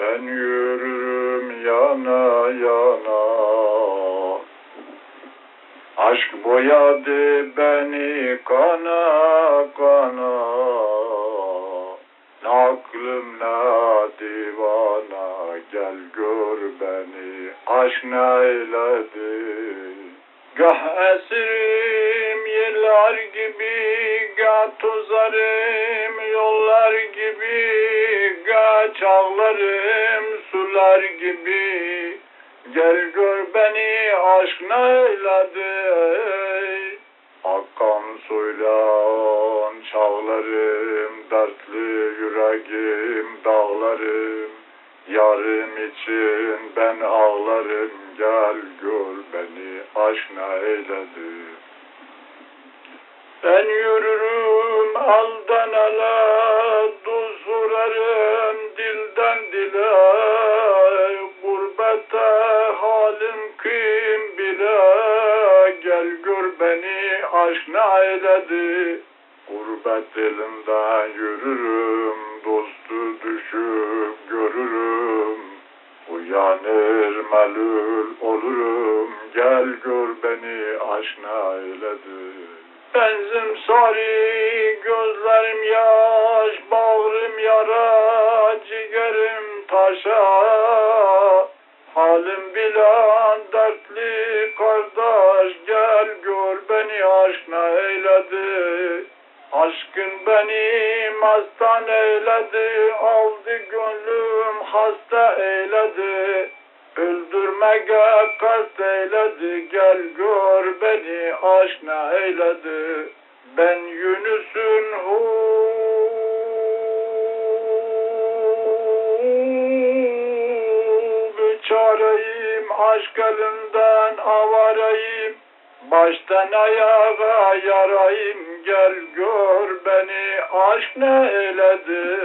Ben yürürüm yana yana. Aşk boyadı beni kana kana. Ne aklım ne divana Gel gör beni. Aşk neyledi? Gah esirim yıllar gibi Gah tozarım yollar gibi çağlarım sular gibi. Gel gör beni aşk neyledi Akan suyla çağlarım Dertli yüreğim dağlarım. Yarım için ben ağlarım Gel gör beni aşk neyledi Ben yürürüm halim kim bile? Gel gör beni aşk neyledi Gurbet elinden yürürüm Dostu düşüp görürüm. Uyanır melul olurum. Gel gör beni aşk neyledi Benzim sarı gözlerim yaş Bağrım yara ciğerim taşa Halim bilen dertli kardeş Gel gör beni aşk neyledi. Aşkın beni mastan eyledi Aldı gönlüm hasta eyledi. Öldürmeye kast eyledi Gel gör beni aşk neyledi. Ben Aşk elinden avarayım. Baştan ayağa yarayım Gel gör beni. Aşk neyledi